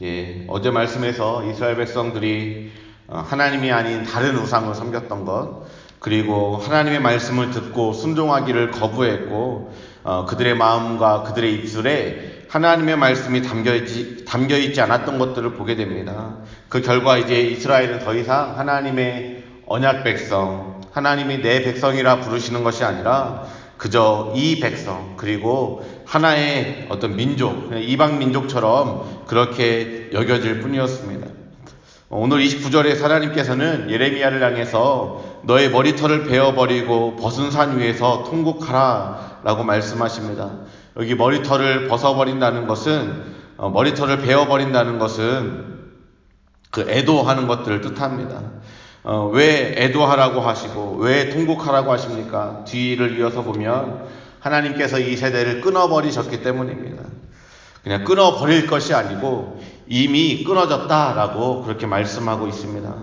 예, 어제 말씀에서 이스라엘 백성들이 어, 하나님이 아닌 다른 우상을 섬겼던 것, 그리고 하나님의 말씀을 듣고 순종하기를 거부했고, 어, 그들의 마음과 그들의 입술에 하나님의 말씀이 담겨 있지, 담겨 있지 않았던 것들을 보게 됩니다. 그 결과 이제 이스라엘은 더 이상 하나님의 언약 백성, 하나님이 내 백성이라 부르시는 것이 아니라 그저 이 백성 그리고 하나의 어떤 민족 이방 민족처럼 그렇게 여겨질 뿐이었습니다. 오늘 29절에 하나님께서는 예레미야를 향해서 너의 머리털을 베어버리고 벗은 산 위에서 통곡하라 라고 말씀하십니다. 여기 머리털을 벗어버린다는 것은 어, 머리털을 베어버린다는 것은 그 애도하는 것들을 뜻합니다. 어, 왜 애도하라고 하시고 왜 통곡하라고 하십니까? 뒤를 이어서 보면 하나님께서 이 세대를 끊어버리셨기 때문입니다. 그냥 끊어버릴 것이 아니고 이미 끊어졌다라고 그렇게 말씀하고 있습니다.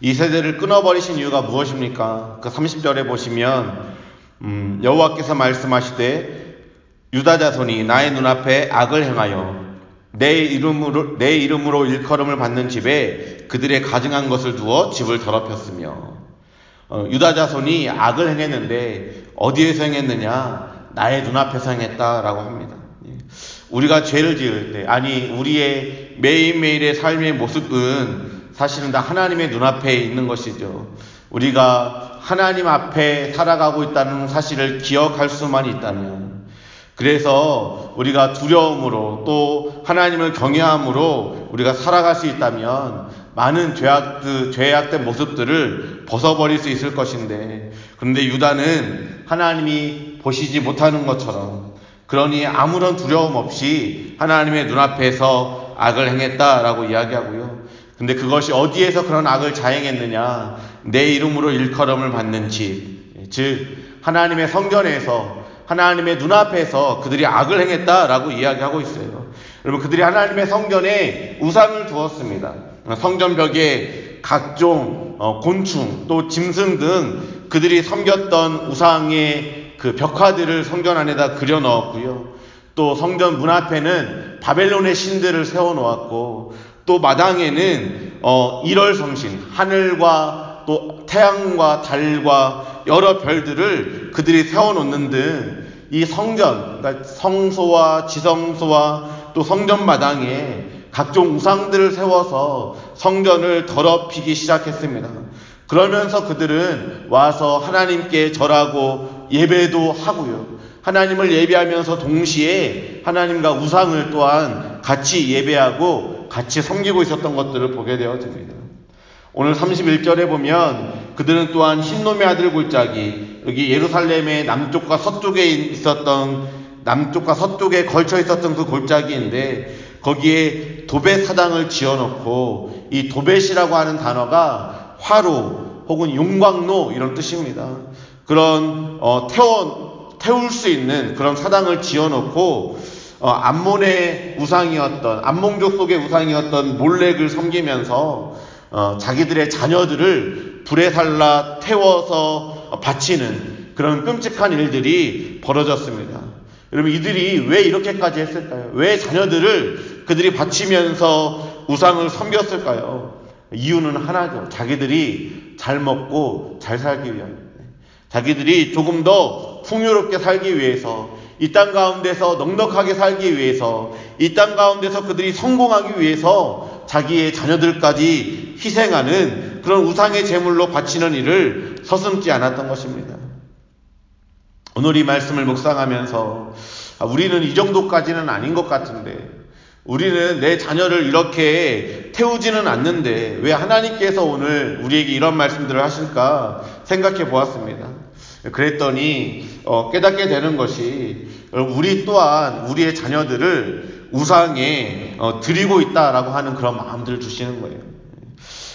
이 세대를 끊어버리신 이유가 무엇입니까? 그 30절에 보시면 음, 여호와께서 말씀하시되 유다 자손이 나의 눈앞에 악을 행하여 내 이름으로 내 이름으로 일컬음을 받는 집에 그들의 가증한 것을 두어 집을 더럽혔으며 어, 유다 자손이 악을 행했는데 어디에서 행했느냐 나의 눈앞에서 행했다라고 합니다. 예. 우리가 죄를 지을 때 아니 우리의 매일매일의 삶의 모습은 사실은 다 하나님의 눈앞에 있는 것이죠. 우리가 하나님 앞에 살아가고 있다는 사실을 기억할 수만 있다면 그래서 우리가 두려움으로 또 하나님을 경외함으로 우리가 살아갈 수 있다면 많은 죄악, 그 죄악된 모습들을 벗어버릴 수 있을 것인데 그런데 유다는 하나님이 보시지 못하는 것처럼 그러니 아무런 두려움 없이 하나님의 눈앞에서 악을 행했다라고 이야기하고요. 근데 그것이 어디에서 그런 악을 자행했느냐? 내 이름으로 일컬음을 받는 집. 즉, 하나님의 성전에서 하나님의 눈앞에서 그들이 악을 행했다라고 이야기하고 있어요. 여러분, 그들이 하나님의 성전에 우상을 두었습니다. 성전벽에 각종 어, 곤충, 또 짐승 등 그들이 섬겼던 우상의 그 벽화들을 성전 안에다 그려 넣었고요. 또 성전 문 앞에는 바벨론의 신들을 세워 놓았고, 또 마당에는 어, 일월 성신, 하늘과 또 태양과 달과 여러 별들을 그들이 세워 놓는 등 이 성전, 그러니까 성소와 지성소와 또 성전 마당에 각종 우상들을 세워서 성전을 더럽히기 시작했습니다. 그러면서 그들은 와서 하나님께 절하고 예배도 하고요. 하나님을 예배하면서 동시에 하나님과 우상을 또한 같이 예배하고 같이 섬기고 있었던 것들을 보게 되어집니다. 오늘 31절에 보면 그들은 또한 흰놈의 아들 골짜기 여기 예루살렘의 남쪽과 서쪽에 있었던 남쪽과 서쪽에 걸쳐 있었던 그 골짜기인데 거기에 도벳 사당을 지어놓고 이 도벳이라고 하는 단어가 화로 혹은 용광로 이런 뜻입니다. 그런 어, 태워 태울 수 있는 그런 사당을 지어놓고 어, 암몬의 우상이었던 암몽족 속의 우상이었던 몰렉을 섬기면서 어, 자기들의 자녀들을 불에 살라 태워서 바치는 그런 끔찍한 일들이 벌어졌습니다. 여러분 이들이 왜 이렇게까지 했을까요? 왜 자녀들을 그들이 바치면서 우상을 섬겼을까요? 이유는 하나죠. 자기들이 잘 먹고 잘 살기 위한. 자기들이 조금 더 풍요롭게 살기 위해서 이 땅 가운데서 넉넉하게 살기 위해서 이 땅 가운데서 그들이 성공하기 위해서 자기의 자녀들까지 희생하는 그런 우상의 제물로 바치는 일을 서슴지 않았던 것입니다. 오늘 이 말씀을 묵상하면서 아, 우리는 이 정도까지는 아닌 것 같은데 우리는 내 자녀를 이렇게 태우지는 않는데 왜 하나님께서 오늘 우리에게 이런 말씀들을 하실까 생각해 보았습니다. 그랬더니 어, 깨닫게 되는 것이 우리 또한 우리의 자녀들을 우상에 어, 드리고 있다라고 하는 그런 마음들을 주시는 거예요.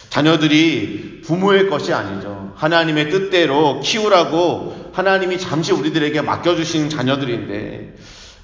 자녀들이 부모의 것이 아니죠. 하나님의 뜻대로 키우라고 하나님이 잠시 우리들에게 맡겨주신 자녀들인데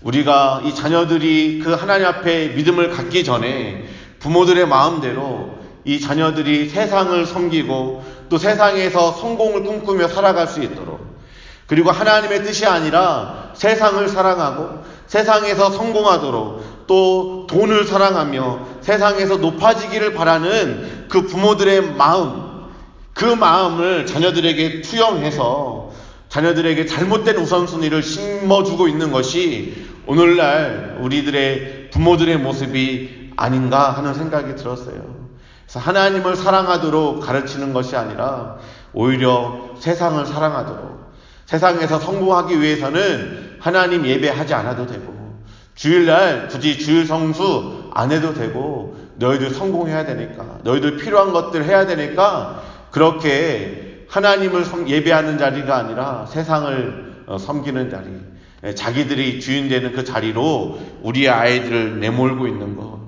우리가 이 자녀들이 그 하나님 앞에 믿음을 갖기 전에 부모들의 마음대로 이 자녀들이 세상을 섬기고 또 세상에서 성공을 꿈꾸며 살아갈 수 있도록. 그리고 하나님의 뜻이 아니라 세상을 사랑하고 세상에서 성공하도록 또 돈을 사랑하며 세상에서 높아지기를 바라는 그 부모들의 마음, 그 마음을 자녀들에게 투영해서 자녀들에게 잘못된 우선순위를 심어주고 있는 것이 오늘날 우리들의 부모들의 모습이 아닌가 하는 생각이 들었어요. 그래서 하나님을 사랑하도록 가르치는 것이 아니라 오히려 세상을 사랑하도록 세상에서 성공하기 위해서는 하나님 예배하지 않아도 되고 주일날 굳이 주일 성수 안 해도 되고 너희들 성공해야 되니까 너희들 필요한 것들 해야 되니까 그렇게 하나님을 예배하는 자리가 아니라 세상을 어, 섬기는 자리 예, 자기들이 주인 되는 그 자리로 우리의 아이들을 내몰고 있는 것.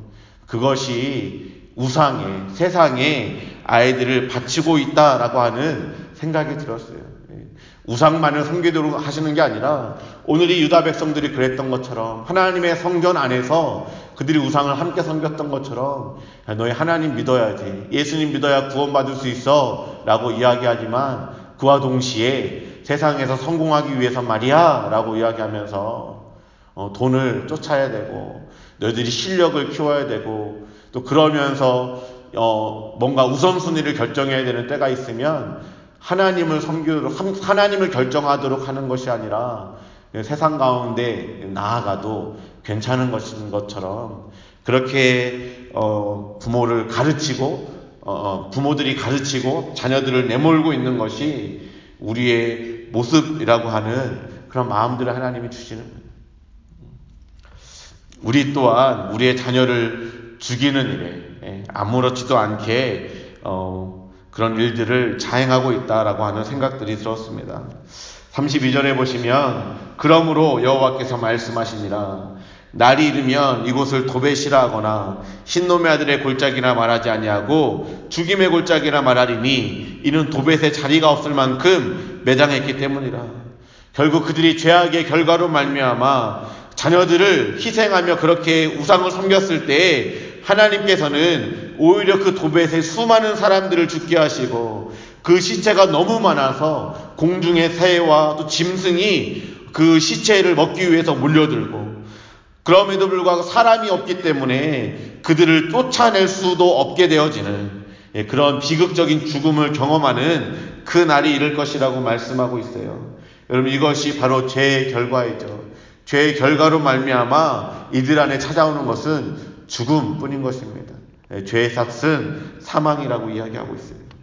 그것이 우상에 세상에 아이들을 바치고 있다라고 하는 생각이 들었어요. 우상만을 섬기도록 하시는 게 아니라 오늘이 유다 백성들이 그랬던 것처럼 하나님의 성전 안에서 그들이 우상을 함께 섬겼던 것처럼 너희 하나님 믿어야지. 예수님 믿어야 구원받을 수 있어 라고 이야기하지만 그와 동시에 세상에서 성공하기 위해서 말이야 라고 이야기하면서 어, 돈을 쫓아야 되고 너희들이 실력을 키워야 되고 또 그러면서 어, 뭔가 우선순위를 결정해야 되는 때가 있으면 하나님을 섬기도록 하나님을 결정하도록 하는 것이 아니라 세상 가운데 나아가도 괜찮은 것인 것처럼 그렇게 어, 부모를 가르치고 어, 어, 부모들이 가르치고 자녀들을 내몰고 있는 것이 우리의 모습이라고 하는 그런 마음들을 하나님이 주시는 거예요. 우리 또한 우리의 자녀를 죽이는 일에 예, 아무렇지도 않게 어, 그런 일들을 자행하고 있다라고 하는 생각들이 들었습니다. 32절에 보시면 그러므로 여호와께서 말씀하시니라 날이 이르면 이곳을 도벳이라 하거나 신놈의 아들의 골짜기나 말하지 아니하고 죽임의 골짜기나 말하리니 이는 도벳의 자리가 없을 만큼 매장했기 때문이라. 결국 그들이 죄악의 결과로 말미암아 자녀들을 희생하며 그렇게 우상을 섬겼을 때 하나님께서는 오히려 그 도벳의 수많은 사람들을 죽게 하시고 그 시체가 너무 많아서 공중의 새와 또 짐승이 그 시체를 먹기 위해서 몰려들고 그럼에도 불구하고 사람이 없기 때문에 그들을 쫓아낼 수도 없게 되어지는 예, 그런 비극적인 죽음을 경험하는 그 날이 이를 것이라고 말씀하고 있어요. 여러분 이것이 바로 죄의 결과이죠. 죄의 결과로 말미암아 이들 안에 찾아오는 것은 죽음뿐인 것입니다. 예, 죄의 삭은 사망이라고 이야기하고 있습니다.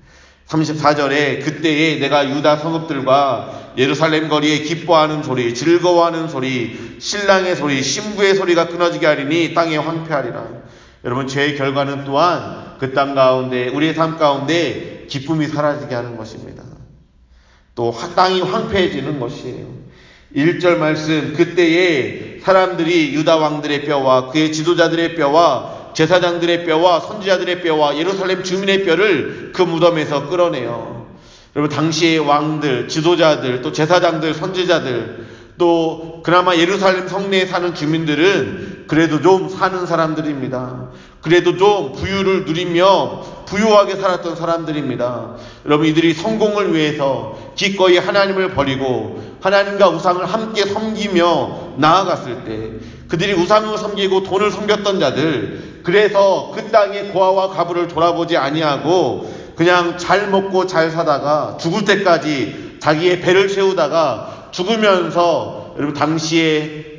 34절에 그때에 내가 유다 성읍들과 예루살렘 거리에 기뻐하는 소리, 즐거워하는 소리, 신랑의 소리, 신부의 소리가 끊어지게 하리니 땅에 황폐하리라. 여러분 죄의 결과는 또한 그 땅 가운데 우리의 삶 가운데 기쁨이 사라지게 하는 것입니다. 또 땅이 황폐해지는 것이에요. 1절 말씀 그때에 사람들이 유다 왕들의 뼈와 그의 지도자들의 뼈와 제사장들의 뼈와 선지자들의 뼈와 예루살렘 주민의 뼈를 그 무덤에서 끌어내요. 여러분 당시의 왕들, 지도자들, 또 제사장들, 선지자들, 또 그나마 예루살렘 성내에 사는 주민들은 그래도 좀 사는 사람들입니다. 그래도 좀 부유를 누리며 부유하게 살았던 사람들입니다. 여러분 이들이 성공을 위해서 기꺼이 하나님을 버리고 하나님과 우상을 함께 섬기며 나아갔을 때 그들이 우상을 섬기고 돈을 섬겼던 자들 그래서 그 땅의 고아와 가부를 돌아보지 아니하고 그냥 잘 먹고 잘 사다가 죽을 때까지 자기의 배를 채우다가 죽으면서 여러분 당시에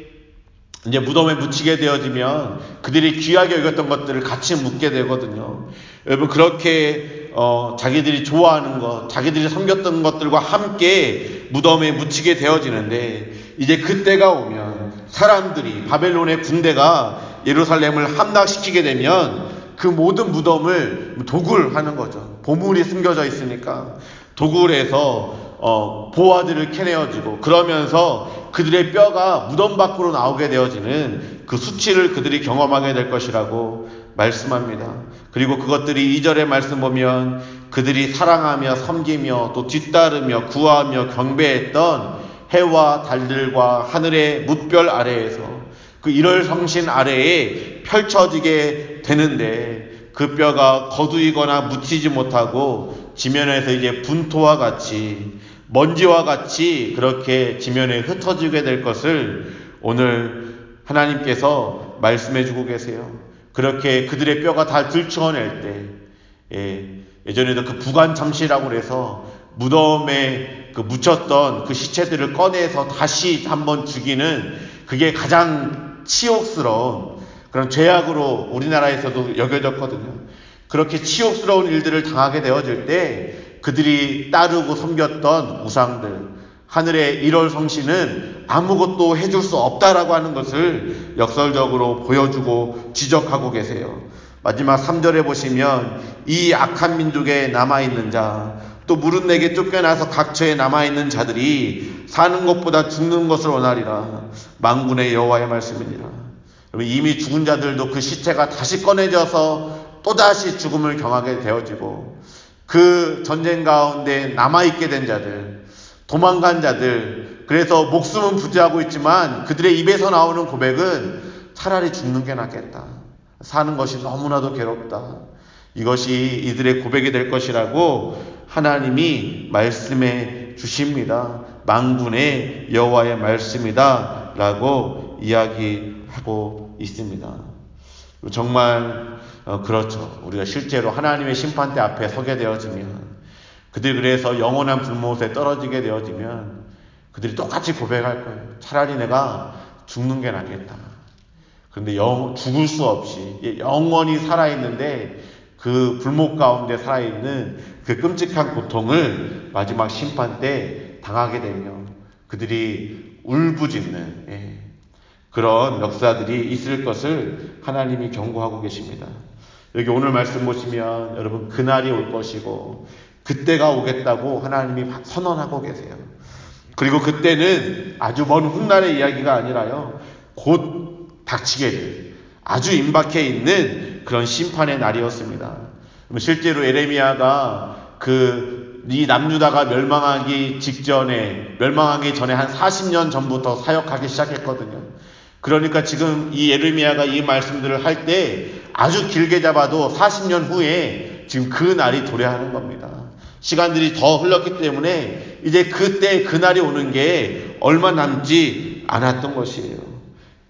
이제 무덤에 묻히게 되어지면 그들이 귀하게 여겼던 것들을 같이 묻게 되거든요. 여러분 그렇게 어, 자기들이 좋아하는 것, 자기들이 섬겼던 것들과 함께 무덤에 묻히게 되어지는데 이제 그때가 오면 사람들이 바벨론의 군대가 예루살렘을 함락시키게 되면 그 모든 무덤을 도굴하는 거죠. 보물이 숨겨져 있으니까 도굴해서 어, 보아들을 캐내어지고 그러면서 그들의 뼈가 무덤 밖으로 나오게 되어지는 그 수치를 그들이 경험하게 될 것이라고 말씀합니다. 그리고 그것들이 2절의 말씀 보면 그들이 사랑하며 섬기며 또 뒤따르며 구하며 경배했던 해와 달들과 하늘의 뭇별 아래에서 그 일월 성신 아래에 펼쳐지게 되는데 그 뼈가 거두이거나 묻히지 못하고 지면에서 이제 분토와 같이 먼지와 같이 그렇게 지면에 흩어지게 될 것을 오늘 하나님께서 말씀해 주고 계세요. 그렇게 그들의 뼈가 다 들추어낼 때, 예, 예전에도 그 부관 참시라고 그래서 무덤에 그 묻혔던 그 시체들을 꺼내서 다시 한번 죽이는 그게 가장 치욕스러운 그런 죄악으로 우리나라에서도 여겨졌거든요. 그렇게 치욕스러운 일들을 당하게 되어질 때 그들이 따르고 섬겼던 우상들, 하늘의 1월 성신은 아무것도 해줄 수 없다라고 하는 것을 역설적으로 보여주고 지적하고 계세요. 마지막 3절에 보시면 이 악한 민족에 남아있는 자, 또 무릇 내게 쫓겨나서 각처에 남아있는 자들이 사는 것보다 죽는 것을 원하리라. 망군의 여호와의 말씀이니라. 이미 죽은 자들도 그 시체가 다시 꺼내져서 또다시 죽음을 경하게 되어지고 그 전쟁 가운데 남아있게 된 자들, 도망간 자들, 그래서 목숨은 부지하고 있지만 그들의 입에서 나오는 고백은 차라리 죽는 게 낫겠다. 사는 것이 너무나도 괴롭다. 이것이 이들의 고백이 될 것이라고 하나님이 말씀해 주십니다. 망군의 여호와의 말씀이다. 라고 이야기하고 있습니다. 정말 어, 그렇죠. 우리가 실제로 하나님의 심판대 앞에 서게 되어지면 그들이 그래서 영원한 불못에 떨어지게 되어지면 그들이 똑같이 고백할 거예요. 차라리 내가 죽는 게 낫겠다. 그런데 영, 죽을 수 없이 영원히 살아있는데 그 불목 가운데 살아있는 그 끔찍한 고통을 마지막 심판 때 당하게 되면 그들이 울부짖는 예, 그런 역사들이 있을 것을 하나님이 경고하고 계십니다. 여기 오늘 말씀 보시면 여러분 그날이 올 것이고 그때가 오겠다고 하나님이 선언하고 계세요. 그리고 그때는 아주 먼 훗날의 이야기가 아니라요. 곧 닥치게 될 아주 임박해 있는 그런 심판의 날이었습니다. 실제로 에레미야가 그 이 남유다가 멸망하기 직전에 멸망하기 전에 한 40년 전부터 사역하기 시작했거든요. 그러니까 지금 이 에레미야가 이 말씀들을 할 때 아주 길게 잡아도 40년 후에 지금 그 날이 도래하는 겁니다. 시간들이 더 흘렀기 때문에 이제 그때 그 날이 오는 게 얼마 남지 않았던 것이에요.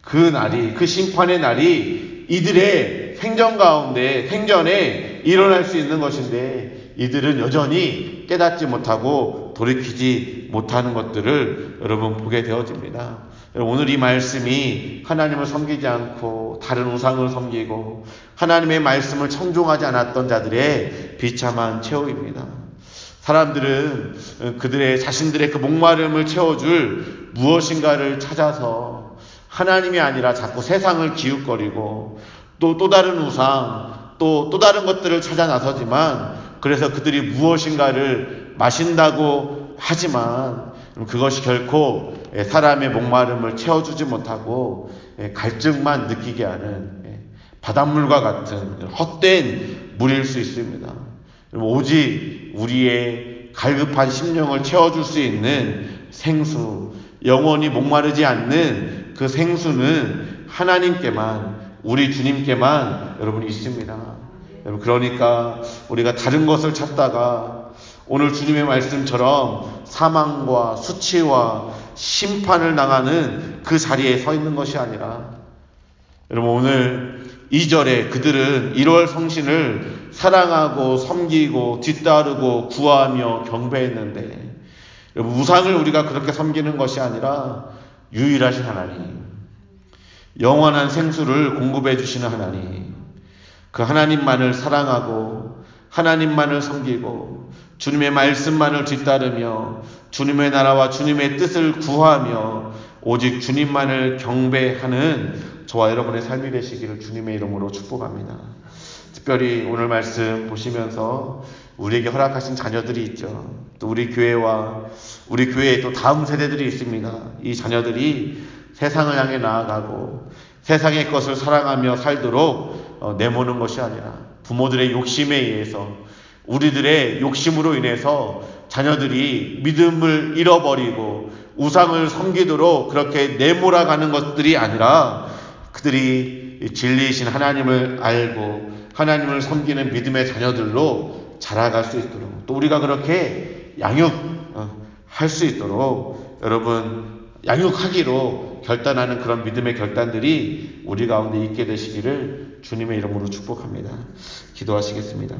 그 날이 그 심판의 날이 이들의 생전 가운데 생전에 일어날 수 있는 것인데 이들은 여전히 깨닫지 못하고 돌이키지 못하는 것들을 여러분 보게 되어집니다. 오늘 이 말씀이 하나님을 섬기지 않고 다른 우상을 섬기고 하나님의 말씀을 청종하지 않았던 자들의 비참한 최후입니다. 사람들은 그들의 자신들의 그 목마름을 채워줄 무엇인가를 찾아서 하나님이 아니라 자꾸 세상을 기웃거리고 또 또 다른 우상 또 또 다른 것들을 찾아 나서지만 그래서 그들이 무엇인가를 마신다고 하지만 그것이 결코 사람의 목마름을 채워주지 못하고 갈증만 느끼게 하는 바닷물과 같은 헛된 물일 수 있습니다. 오직 우리의 갈급한 심령을 채워줄 수 있는 생수, 영원히 목마르지 않는 그 생수는 하나님께만, 우리 주님께만 여러분 있습니다. 그러니까 우리가 다른 것을 찾다가 오늘 주님의 말씀처럼 사망과 수치와 심판을 당하는 그 자리에 서 있는 것이 아니라 여러분 오늘 2절에 그들은 1월 성신을 사랑하고 섬기고 뒤따르고 구하며 경배했는데 우상을 우리가 그렇게 섬기는 것이 아니라 유일하신 하나님, 영원한 생수를 공급해 주시는 하나님, 그 하나님만을 사랑하고 하나님만을 섬기고 주님의 말씀만을 뒤따르며 주님의 나라와 주님의 뜻을 구하며 오직 주님만을 경배하는 저와 여러분의 삶이 되시기를 주님의 이름으로 축복합니다. 특별히 오늘 말씀 보시면서 우리에게 허락하신 자녀들이 있죠. 또 우리 교회와 우리 교회에 또 다음 세대들이 있습니다. 이 자녀들이 세상을 향해 나아가고 세상의 것을 사랑하며 살도록 어, 내모는 것이 아니라 부모들의 욕심에 의해서 우리들의 욕심으로 인해서 자녀들이 믿음을 잃어버리고 우상을 섬기도록 그렇게 내몰아가는 것들이 아니라 그들이 진리이신 하나님을 알고 하나님을 섬기는 믿음의 자녀들로 자라갈 수 있도록 또 우리가 그렇게 양육할 수 있도록 여러분 양육하기로 결단하는 그런 믿음의 결단들이 우리 가운데 있게 되시기를 주님의 이름으로 축복합니다. 기도하시겠습니다.